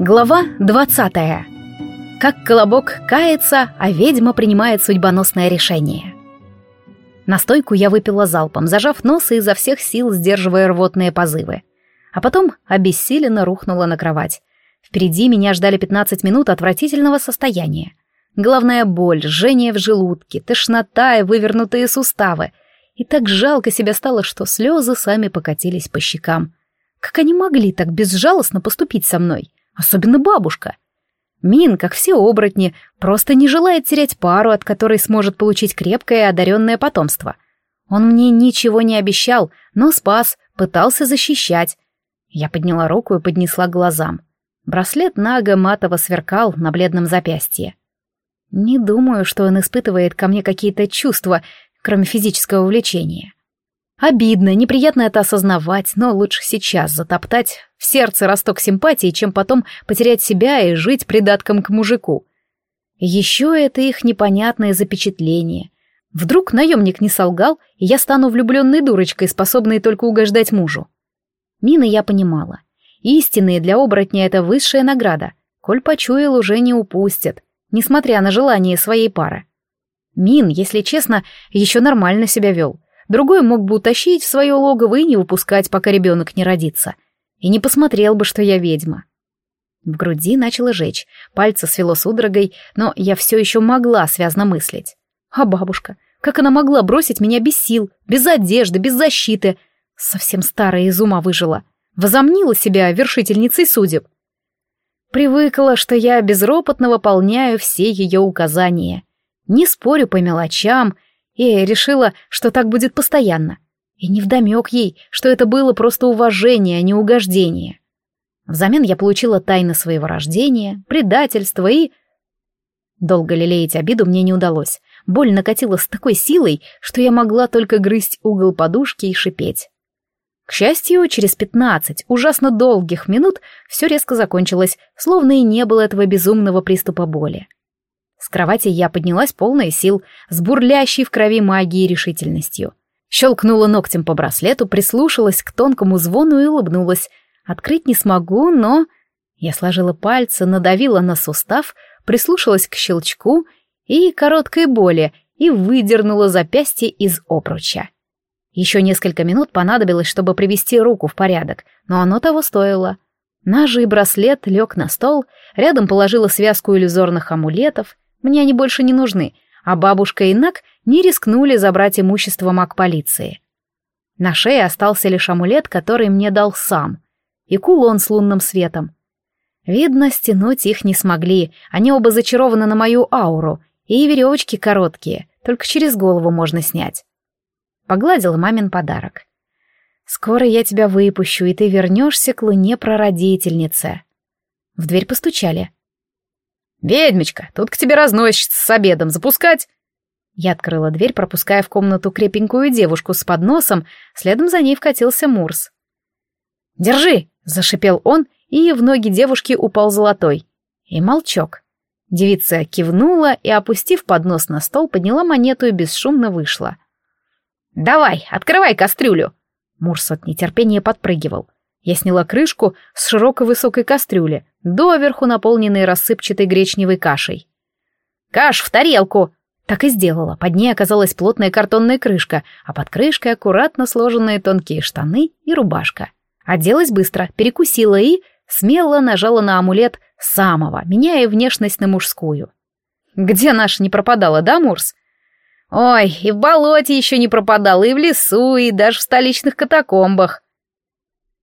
Глава 20. Как Колобок кается, а ведьма принимает судьбоносное решение. Настойку я выпила залпом, зажав нос и изо всех сил сдерживая рвотные позывы. А потом обессиленно рухнула на кровать. Впереди меня ждали 15 минут отвратительного состояния. Главная боль, жжение в желудке, тошнота и вывернутые суставы. И так жалко себя стало, что слезы сами покатились по щекам. Как они могли так безжалостно поступить со мной? особенно бабушка. Мин, как все оборотни, просто не желает терять пару, от которой сможет получить крепкое и одаренное потомство. Он мне ничего не обещал, но спас, пытался защищать. Я подняла руку и поднесла к глазам. Браслет Нага матово сверкал на бледном запястье. Не думаю, что он испытывает ко мне какие-то чувства, кроме физического увлечения. Обидно, неприятно это осознавать, но лучше сейчас затоптать в сердце росток симпатии, чем потом потерять себя и жить придатком к мужику. Еще это их непонятное запечатление. Вдруг наемник не солгал, и я стану влюбленной дурочкой, способной только угождать мужу. Мина я понимала. Истинные для оборотня это высшая награда. Коль почуял, уже не упустят, несмотря на желание своей пары. Мин, если честно, еще нормально себя вел. Другой мог бы утащить в свое логово и не выпускать, пока ребенок не родится. И не посмотрел бы, что я ведьма. В груди начало жечь, пальцы свело судорогой, но я все еще могла связно мыслить. А бабушка? Как она могла бросить меня без сил, без одежды, без защиты? Совсем старая из ума выжила. Возомнила себя вершительницей судеб. Привыкла, что я безропотно выполняю все ее указания. Не спорю по мелочам — я решила, что так будет постоянно. И невдомек ей, что это было просто уважение, а не угождение. Взамен я получила тайны своего рождения, предательство и... Долго лелеять обиду мне не удалось. Боль накатила с такой силой, что я могла только грызть угол подушки и шипеть. К счастью, через пятнадцать ужасно долгих минут все резко закончилось, словно и не было этого безумного приступа боли. С кровати я поднялась полная сил, с бурлящей в крови магией и решительностью. Щелкнула ногтем по браслету, прислушалась к тонкому звону и улыбнулась. Открыть не смогу, но... Я сложила пальцы, надавила на сустав, прислушалась к щелчку и короткой боли и выдернула запястье из обруча. Еще несколько минут понадобилось, чтобы привести руку в порядок, но оно того стоило. Ножи и браслет лег на стол, рядом положила связку иллюзорных амулетов — мне они больше не нужны, а бабушка и Нак не рискнули забрать имущество маг полиции. На шее остался лишь амулет, который мне дал сам, и кулон с лунным светом. Видно, стянуть их не смогли, они оба зачарованы на мою ауру, и веревочки короткие, только через голову можно снять. Погладила мамин подарок. «Скоро я тебя выпущу, и ты вернешься к луне прародительнице». В дверь постучали. «Ведьмочка, тут к тебе разносчица с обедом. Запускать?» Я открыла дверь, пропуская в комнату крепенькую девушку с подносом, следом за ней вкатился Мурс. «Держи!» — зашипел он, и в ноги девушки упал золотой. И молчок. Девица кивнула и, опустив поднос на стол, подняла монету и бесшумно вышла. «Давай, открывай кастрюлю!» Мурс от нетерпения подпрыгивал. Я сняла крышку с широкой высокой кастрюли доверху наполненный рассыпчатой гречневой кашей. «Каш в тарелку!» Так и сделала. Под ней оказалась плотная картонная крышка, а под крышкой аккуратно сложенные тонкие штаны и рубашка. Оделась быстро, перекусила и смело нажала на амулет самого, меняя внешность на мужскую. «Где наша не пропадала, да, Мурс?» «Ой, и в болоте еще не пропадала, и в лесу, и даже в столичных катакомбах»,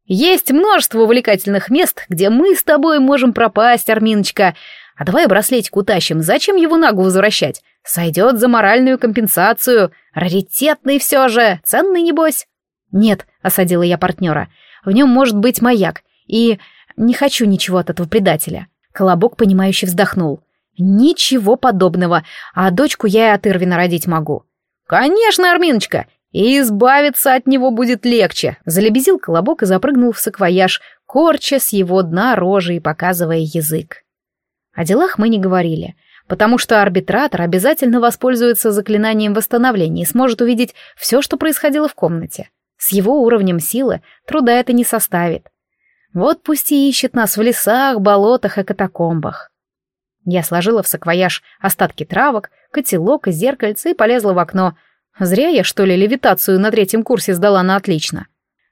есть множество увлекательных мест, где мы с тобой можем пропасть, Арминочка. А давай браслетик утащим, зачем его нагу возвращать? Сойдет за моральную компенсацию. Раритетный все же, ценный небось. Нет, осадила я партнера. В нем может быть маяк. И не хочу ничего от этого предателя. Колобок, понимающе вздохнул. Ничего подобного. А дочку я и от Ирвина родить могу. Конечно, Арминочка, и избавиться от него будет легче», — залебезил колобок и запрыгнул в саквояж, корча с его дна рожи и показывая язык. О делах мы не говорили, потому что арбитратор обязательно воспользуется заклинанием восстановления и сможет увидеть все, что происходило в комнате. С его уровнем силы труда это не составит. Вот пусть и ищет нас в лесах, болотах и катакомбах. Я сложила в саквояж остатки травок, котелок и зеркальце и полезла в окно — Зря я, что ли, левитацию на третьем курсе сдала на отлично.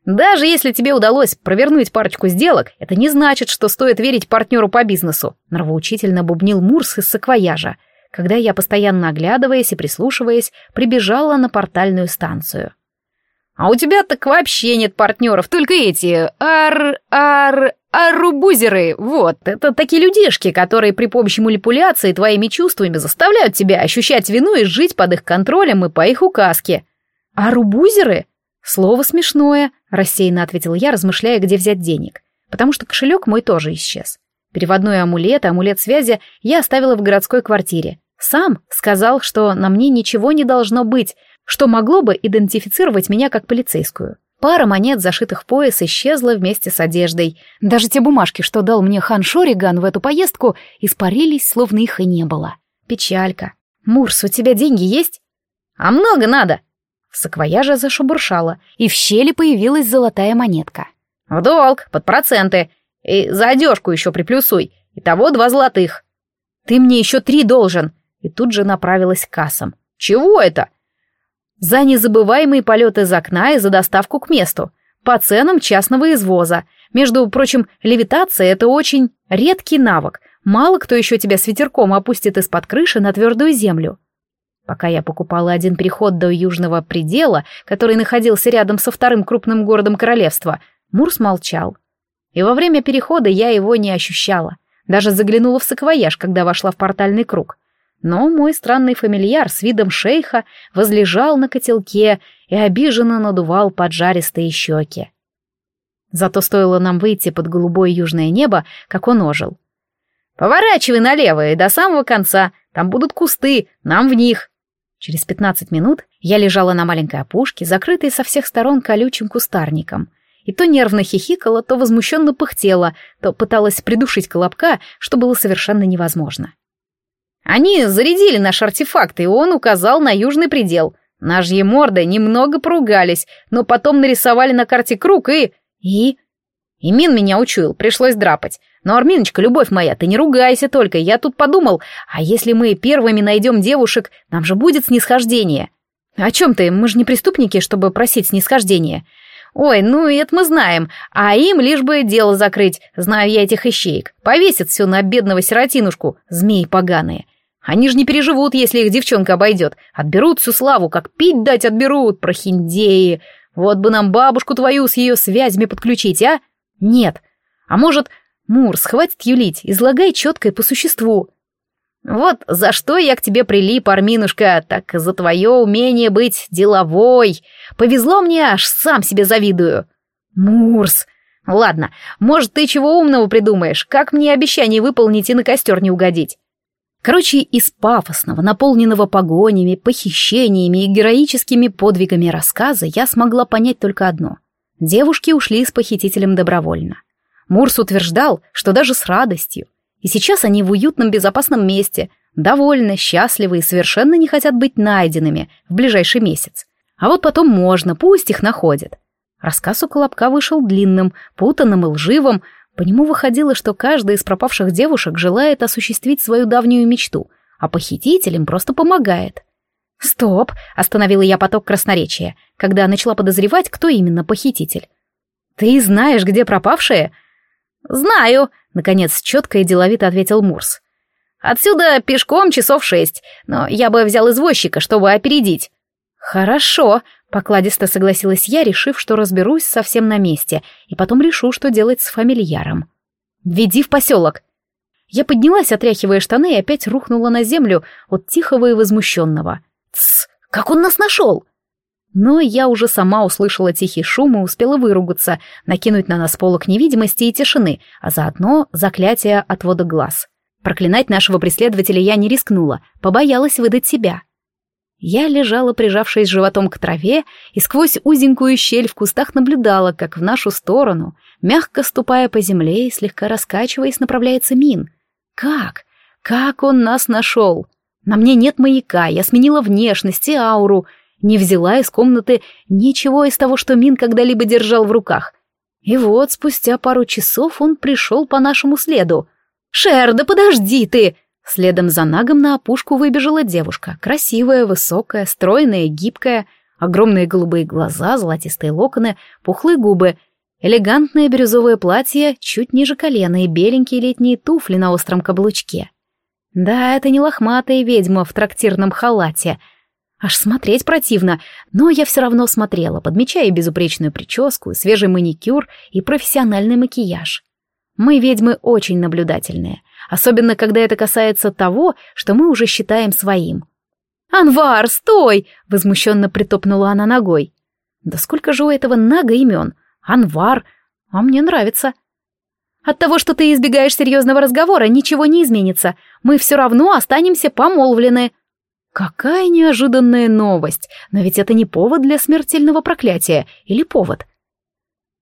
Даже если тебе удалось провернуть парочку сделок, это не значит, что стоит верить партнеру по бизнесу», — нравоучительно бубнил Мурс из саквояжа, когда я, постоянно оглядываясь и прислушиваясь, прибежала на портальную станцию. А у тебя так вообще нет партнеров, только эти ар-ар-арубузеры. Вот, это такие людишки, которые при помощи манипуляции твоими чувствами заставляют тебя ощущать вину и жить под их контролем и по их указке. Арубузеры? Слово смешное, рассеянно ответил я, размышляя, где взять денег. Потому что кошелек мой тоже исчез. Переводной амулет, амулет связи я оставила в городской квартире. Сам сказал, что на мне ничего не должно быть, что могло бы идентифицировать меня как полицейскую. Пара монет, зашитых в пояс, исчезла вместе с одеждой. Даже те бумажки, что дал мне хан Шориган в эту поездку, испарились, словно их и не было. Печалька. «Мурс, у тебя деньги есть?» «А много надо!» Саквояжа зашебуршала, и в щели появилась золотая монетка. «В долг, под проценты. И за одежку еще приплюсуй. Итого два золотых. Ты мне еще три должен!» И тут же направилась к кассам. «Чего это? за незабываемые полеты из окна и за доставку к месту, по ценам частного извоза. Между прочим, левитация — это очень редкий навык. Мало кто еще тебя с ветерком опустит из-под крыши на твердую землю. Пока я покупала один переход до южного предела, который находился рядом со вторым крупным городом королевства, Мурс молчал. И во время перехода я его не ощущала. Даже заглянула в саквояж, когда вошла в портальный круг — но мой странный фамильяр с видом шейха возлежал на котелке и обиженно надувал поджаристые щеки. Зато стоило нам выйти под голубое южное небо, как он ожил. «Поворачивай налево и до самого конца, там будут кусты, нам в них!» Через пятнадцать минут я лежала на маленькой опушке, закрытой со всех сторон колючим кустарником, и то нервно хихикала, то возмущенно пыхтела, то пыталась придушить колобка, что было совершенно невозможно. Они зарядили наш артефакт, и он указал на южный предел. Нажьи морды немного поругались, но потом нарисовали на карте круг и... И... и Мин меня учуял, пришлось драпать. Но, Арминочка, любовь моя, ты не ругайся только, я тут подумал, а если мы первыми найдем девушек, нам же будет снисхождение. О чем ты? Мы же не преступники, чтобы просить снисхождение. Ой, ну и это мы знаем, а им лишь бы дело закрыть, знаю я этих ищеек. Повесят все на бедного сиротинушку, змеи поганые. Они же не переживут, если их девчонка обойдет. Отберут всю славу, как пить дать отберут, прохиндеи. Вот бы нам бабушку твою с ее связями подключить, а? Нет. А может, Мурс, хватит юлить, излагай четко и по существу. Вот за что я к тебе прилип, Арминушка, так за твое умение быть деловой. Повезло мне, аж сам себе завидую. Мурс. Ладно, может, ты чего умного придумаешь, как мне обещание выполнить и на костер не угодить. Короче, из пафосного, наполненного погонями, похищениями и героическими подвигами рассказа я смогла понять только одно. Девушки ушли с похитителем добровольно. Мурс утверждал, что даже с радостью. И сейчас они в уютном безопасном месте, довольны, счастливы и совершенно не хотят быть найденными в ближайший месяц. А вот потом можно, пусть их находят. Рассказ у Колобка вышел длинным, путанным и лживым, по нему выходило, что каждая из пропавших девушек желает осуществить свою давнюю мечту, а похититель им просто помогает. «Стоп!» — остановила я поток красноречия, когда начала подозревать, кто именно похититель. «Ты знаешь, где пропавшие?» «Знаю», — наконец четко и деловито ответил Мурс. «Отсюда пешком часов шесть, но я бы взял извозчика, чтобы опередить». «Хорошо», Покладисто согласилась я, решив, что разберусь совсем на месте, и потом решу, что делать с фамильяром. «Веди в поселок!» Я поднялась, отряхивая штаны, и опять рухнула на землю от тихого и возмущенного. «Тсс! Как он нас нашел?» Но я уже сама услышала тихий шум и успела выругаться, накинуть на нас полок невидимости и тишины, а заодно заклятие отвода глаз. Проклинать нашего преследователя я не рискнула, побоялась выдать себя. Я лежала, прижавшись животом к траве, и сквозь узенькую щель в кустах наблюдала, как в нашу сторону, мягко ступая по земле и слегка раскачиваясь, направляется мин. Как? Как он нас нашел? На мне нет маяка, я сменила внешность и ауру, не взяла из комнаты ничего из того, что мин когда-либо держал в руках. И вот спустя пару часов он пришел по нашему следу. «Шер, да подожди ты!» Следом за нагом на опушку выбежала девушка, красивая, высокая, стройная, гибкая, огромные голубые глаза, золотистые локоны, пухлые губы, элегантное бирюзовое платье чуть ниже колена и беленькие летние туфли на остром каблучке. Да, это не лохматая ведьма в трактирном халате. Аж смотреть противно, но я все равно смотрела, подмечая безупречную прическу, свежий маникюр и профессиональный макияж. Мы, ведьмы, очень наблюдательные — особенно когда это касается того, что мы уже считаем своим. «Анвар, стой!» — возмущенно притопнула она ногой. «Да сколько же у этого нага имен? Анвар! А мне нравится!» «От того, что ты избегаешь серьезного разговора, ничего не изменится. Мы все равно останемся помолвлены». Какая неожиданная новость! Но ведь это не повод для смертельного проклятия. Или повод?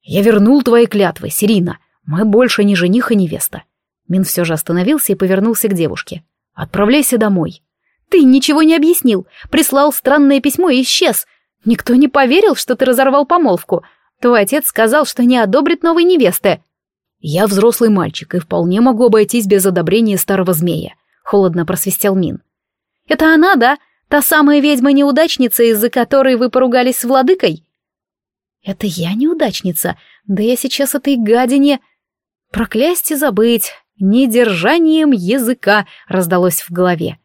«Я вернул твои клятвы, Сирина. Мы больше не жених и невеста. Мин все же остановился и повернулся к девушке. «Отправляйся домой». «Ты ничего не объяснил. Прислал странное письмо и исчез. Никто не поверил, что ты разорвал помолвку. Твой отец сказал, что не одобрит новой невесты». «Я взрослый мальчик и вполне могу обойтись без одобрения старого змея», — холодно просвистел Мин. «Это она, да? Та самая ведьма-неудачница, из-за которой вы поругались с владыкой?» «Это я неудачница? Да я сейчас этой гадине...» «Проклясть и забыть недержанием языка!» — раздалось в голове.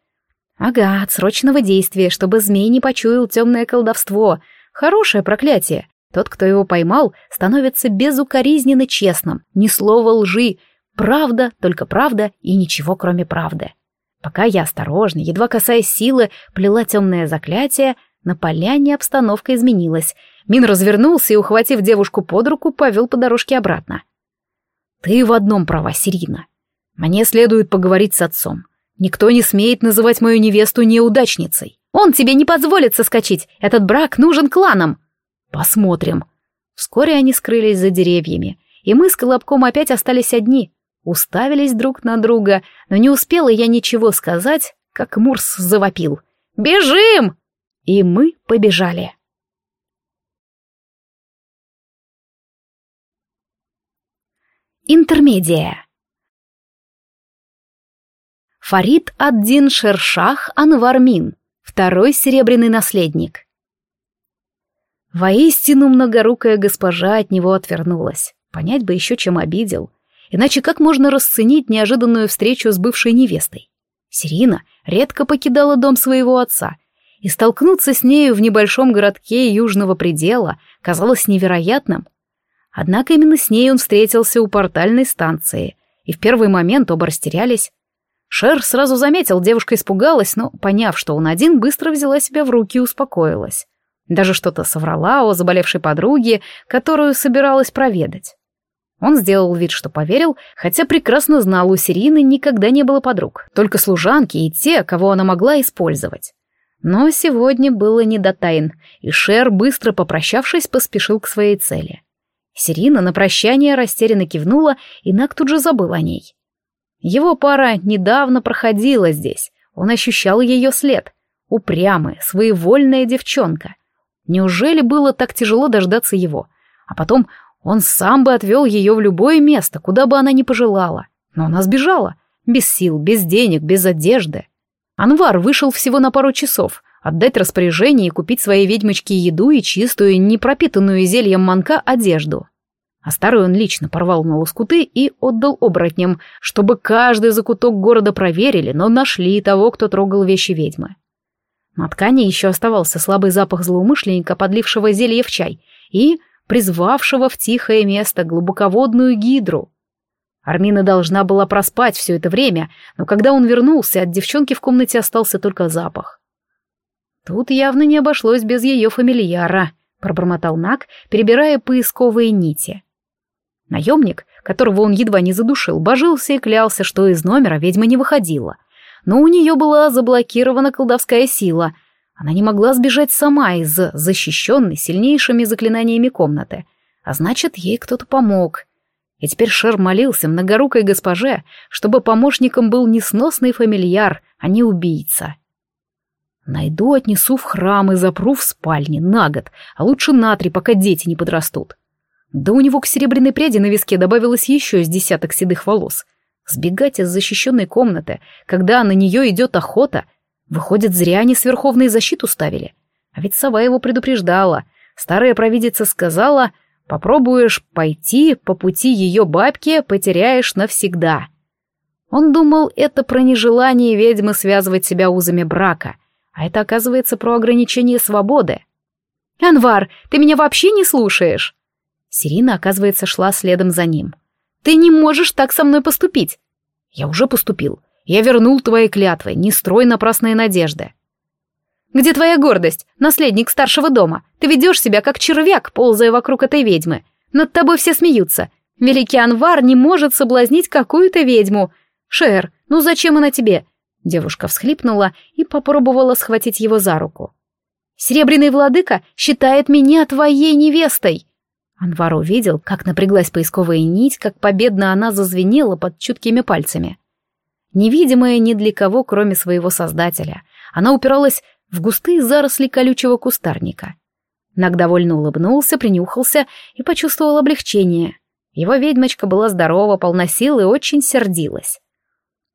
«Ага, от срочного действия, чтобы змей не почуял темное колдовство. Хорошее проклятие. Тот, кто его поймал, становится безукоризненно честным, ни слова лжи. Правда, только правда и ничего, кроме правды». Пока я осторожно, едва касаясь силы, плела темное заклятие, на поляне обстановка изменилась. Мин развернулся и, ухватив девушку под руку, повел по дорожке обратно. «Ты в одном права, Сирина. Мне следует поговорить с отцом. Никто не смеет называть мою невесту неудачницей. Он тебе не позволит соскочить. Этот брак нужен кланам. Посмотрим. Вскоре они скрылись за деревьями, и мы с Колобком опять остались одни. Уставились друг на друга, но не успела я ничего сказать, как Мурс завопил. «Бежим!» И мы побежали. Интермедия Фарид ад-Дин Шершах Анвармин, второй серебряный наследник. Воистину многорукая госпожа от него отвернулась. Понять бы еще, чем обидел. Иначе как можно расценить неожиданную встречу с бывшей невестой? Сирина редко покидала дом своего отца, и столкнуться с нею в небольшом городке южного предела казалось невероятным. Однако именно с ней он встретился у портальной станции, и в первый момент оба растерялись, Шер сразу заметил, девушка испугалась, но, поняв, что он один, быстро взяла себя в руки и успокоилась. Даже что-то соврала о заболевшей подруге, которую собиралась проведать. Он сделал вид, что поверил, хотя прекрасно знал, у Сирины никогда не было подруг, только служанки и те, кого она могла использовать. Но сегодня было не до тайн, и Шер, быстро попрощавшись, поспешил к своей цели. Сирина на прощание растерянно кивнула, и Нак тут же забыл о ней. Его пара недавно проходила здесь. Он ощущал ее след. Упрямая, своевольная девчонка. Неужели было так тяжело дождаться его? А потом он сам бы отвел ее в любое место, куда бы она ни пожелала. Но она сбежала. Без сил, без денег, без одежды. Анвар вышел всего на пару часов. Отдать распоряжение и купить своей ведьмочке еду и чистую, не пропитанную зельем манка одежду. А старый он лично порвал на лоскуты и отдал оборотням, чтобы каждый закуток города проверили, но нашли того, кто трогал вещи ведьмы. На ткани еще оставался слабый запах злоумышленника, подлившего зелье в чай, и призвавшего в тихое место глубоководную гидру. Армина должна была проспать все это время, но когда он вернулся, от девчонки в комнате остался только запах. Тут явно не обошлось без ее фамильяра, пробормотал Нак, перебирая поисковые нити. Наемник, которого он едва не задушил, божился и клялся, что из номера ведьма не выходила. Но у нее была заблокирована колдовская сила. Она не могла сбежать сама из защищенной сильнейшими заклинаниями комнаты. А значит, ей кто-то помог. И теперь Шер молился многорукой госпоже, чтобы помощником был несносный фамильяр, а не убийца. «Найду, отнесу в храм и запру в спальне на год, а лучше на три, пока дети не подрастут», да у него к серебряной пряди на виске добавилось еще с десяток седых волос. Сбегать из защищенной комнаты, когда на нее идет охота, выходит, зря они с Верховной защиту ставили. А ведь сова его предупреждала. Старая провидица сказала, попробуешь пойти по пути ее бабки, потеряешь навсегда. Он думал, это про нежелание ведьмы связывать себя узами брака, а это, оказывается, про ограничение свободы. «Анвар, ты меня вообще не слушаешь!» Сирина, оказывается, шла следом за ним. «Ты не можешь так со мной поступить!» «Я уже поступил. Я вернул твои клятвы. Не строй напрасные надежды». «Где твоя гордость, наследник старшего дома? Ты ведешь себя как червяк, ползая вокруг этой ведьмы. Над тобой все смеются. Великий Анвар не может соблазнить какую-то ведьму. Шер, ну зачем она тебе?» Девушка всхлипнула и попробовала схватить его за руку. «Серебряный владыка считает меня твоей невестой!» Анваро видел, как напряглась поисковая нить, как победно она зазвенела под чуткими пальцами. Невидимая ни для кого, кроме своего создателя, она упиралась в густые заросли колючего кустарника. Наг довольно улыбнулся, принюхался и почувствовал облегчение. Его ведьмочка была здорова, полна сил и очень сердилась.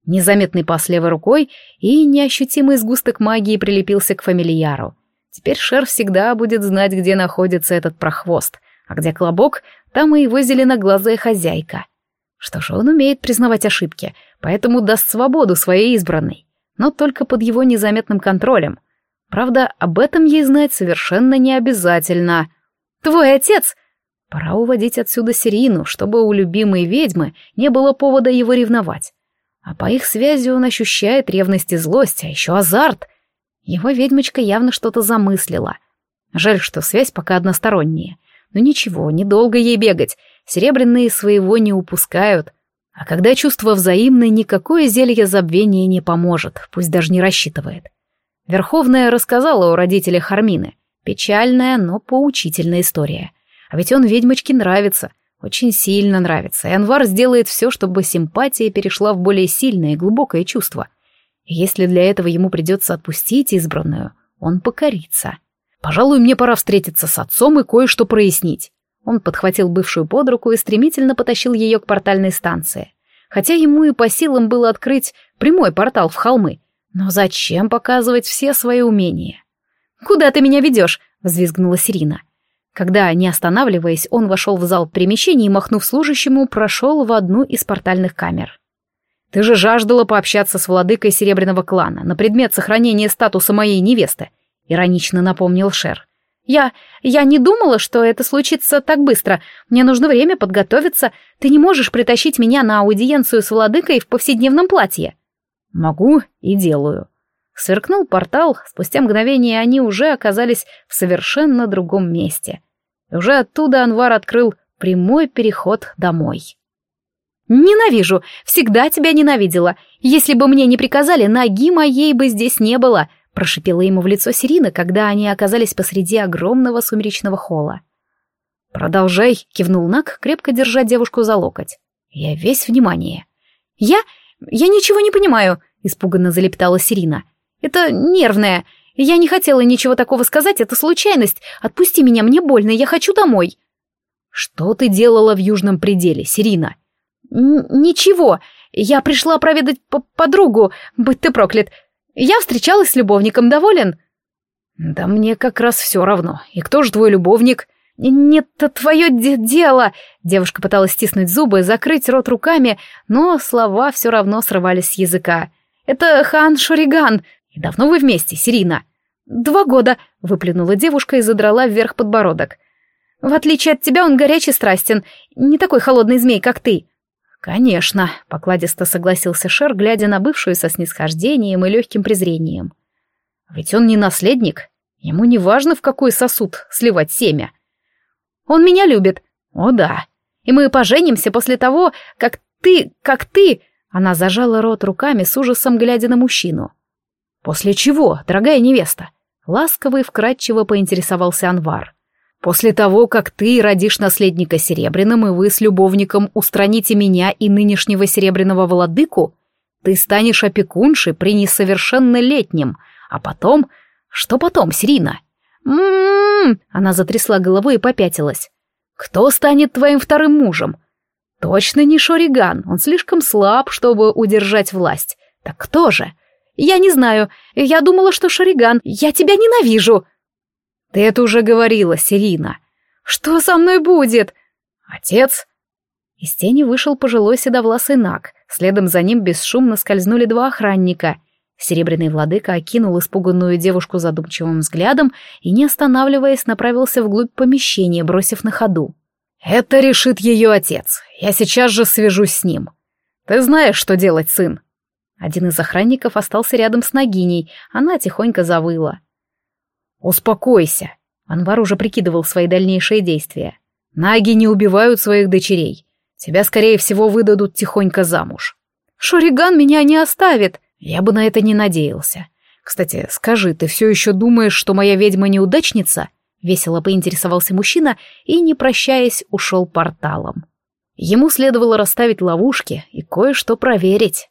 Незаметный пас левой рукой и неощутимый сгусток магии прилепился к фамильяру. Теперь Шер всегда будет знать, где находится этот прохвост — а где клобок, там и его зеленоглазая хозяйка. Что же, он умеет признавать ошибки, поэтому даст свободу своей избранной, но только под его незаметным контролем. Правда, об этом ей знать совершенно не обязательно. «Твой отец!» Пора уводить отсюда Сирину, чтобы у любимой ведьмы не было повода его ревновать. А по их связи он ощущает ревность и злость, а еще азарт. Его ведьмочка явно что-то замыслила. Жаль, что связь пока односторонняя. Но ничего, недолго ей бегать. Серебряные своего не упускают. А когда чувство взаимное, никакое зелье забвения не поможет, пусть даже не рассчитывает. Верховная рассказала о родителях Хармины. Печальная, но поучительная история. А ведь он ведьмочке нравится, очень сильно нравится, и Анвар сделает все, чтобы симпатия перешла в более сильное и глубокое чувство. И если для этого ему придется отпустить избранную, он покорится. Пожалуй, мне пора встретиться с отцом и кое-что прояснить. Он подхватил бывшую под руку и стремительно потащил ее к портальной станции. Хотя ему и по силам было открыть прямой портал в холмы. Но зачем показывать все свои умения? «Куда ты меня ведешь?» — взвизгнула Сирина. Когда, не останавливаясь, он вошел в зал перемещений и, махнув служащему, прошел в одну из портальных камер. «Ты же жаждала пообщаться с владыкой Серебряного клана на предмет сохранения статуса моей невесты», Иронично напомнил Шер. «Я... я не думала, что это случится так быстро. Мне нужно время подготовиться. Ты не можешь притащить меня на аудиенцию с владыкой в повседневном платье». «Могу и делаю». Сверкнул портал, спустя мгновение они уже оказались в совершенно другом месте. И уже оттуда Анвар открыл прямой переход домой. «Ненавижу! Всегда тебя ненавидела! Если бы мне не приказали, ноги моей бы здесь не было!» Прошипела ему в лицо Сирина, когда они оказались посреди огромного сумеречного холла. «Продолжай!» — кивнул Нак, крепко держа девушку за локоть. «Я весь внимание». «Я... я ничего не понимаю!» — испуганно залептала Сирина. «Это нервное. Я не хотела ничего такого сказать, это случайность. Отпусти меня, мне больно, я хочу домой». «Что ты делала в Южном пределе, Сирина?» Н «Ничего. Я пришла проведать подругу. Будь ты проклят. Я встречалась с любовником, доволен?» «Да мне как раз все равно. И кто же твой любовник?» «Нет, это твое дело!» Девушка пыталась стиснуть зубы, закрыть рот руками, но слова все равно срывались с языка. «Это хан Шуриган. И давно вы вместе, Сирина?» «Два года», — выплюнула девушка и задрала вверх подбородок. «В отличие от тебя он горячий страстен, не такой холодный змей, как ты». «Конечно», — покладисто согласился Шер, глядя на бывшую со снисхождением и легким презрением. «Ведь он не наследник. Ему не важно, в какой сосуд сливать семя. Он меня любит. О да. И мы поженимся после того, как ты, как ты...» Она зажала рот руками с ужасом, глядя на мужчину. «После чего, дорогая невеста?» Ласково и вкрадчиво поинтересовался Анвар. После того, как ты родишь наследника Серебряным, и вы с любовником устраните меня и нынешнего Серебряного Владыку, ты станешь опекуншей при несовершеннолетнем, а потом... Что потом, Сирина? М-м-м! Она затрясла головой и попятилась. Кто станет твоим вторым мужем? Точно не Шориган, он слишком слаб, чтобы удержать власть. Так кто же? Я не знаю, я думала, что Шориган, я тебя ненавижу!» Ты это уже говорила, Селина. Что со мной будет? Отец? Из тени вышел пожилой седовласый наг. Следом за ним бесшумно скользнули два охранника. Серебряный владыка окинул испуганную девушку задумчивым взглядом и, не останавливаясь, направился вглубь помещения, бросив на ходу. «Это решит ее отец. Я сейчас же свяжусь с ним. Ты знаешь, что делать, сын?» Один из охранников остался рядом с Нагиней, она тихонько завыла. «Успокойся!» Анвар уже прикидывал свои дальнейшие действия. «Наги не убивают своих дочерей. Тебя, скорее всего, выдадут тихонько замуж». Шориган меня не оставит!» «Я бы на это не надеялся. Кстати, скажи, ты все еще думаешь, что моя ведьма неудачница?» Весело поинтересовался мужчина и, не прощаясь, ушел порталом. Ему следовало расставить ловушки и кое-что проверить.